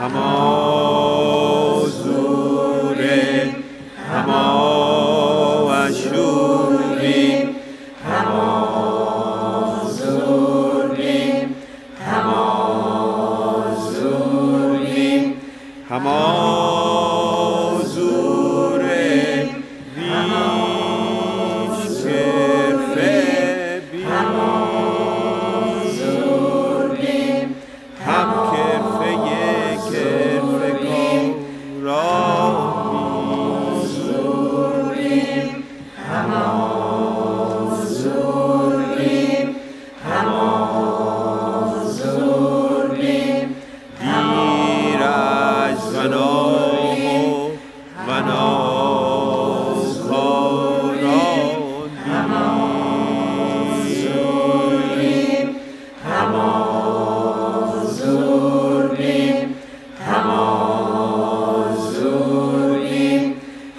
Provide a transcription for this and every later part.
Come on.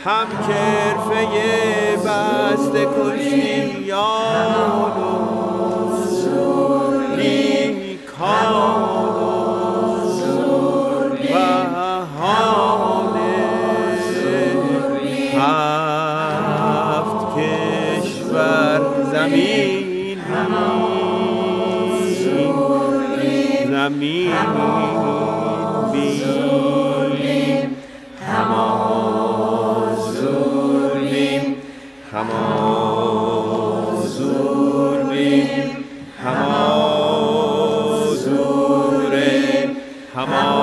هم کرفه بست کشتی یاد و نیکان و حال هفت کشور زمین زمین بی حمازور بیم حمازور حمازور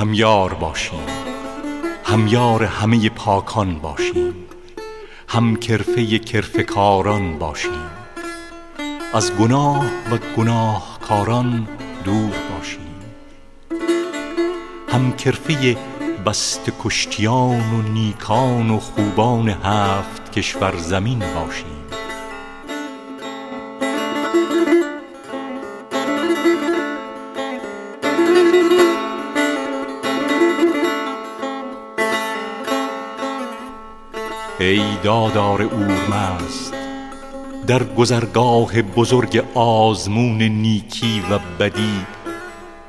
همیار باشیم. همیار همه پاکان باشیم. هم کرفه کرفکاران باشیم. از گناه و گناهکاران دور باشیم. هم کرفه بست کشتیان و نیکان و خوبان هفت کشور زمین باشیم. ای دادار اورمست در گذرگاه بزرگ آزمون نیکی و بدی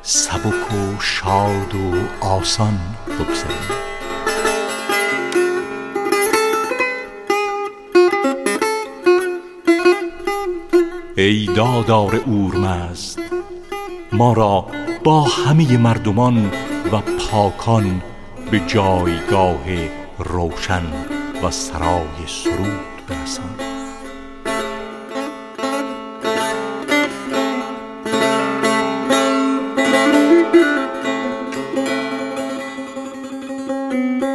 سبک و شاد و آسان بگذریم ای دادار اورمست ما را با همه مردمان و پاکان به جایگاه روشن و سرای سرود برسان. thank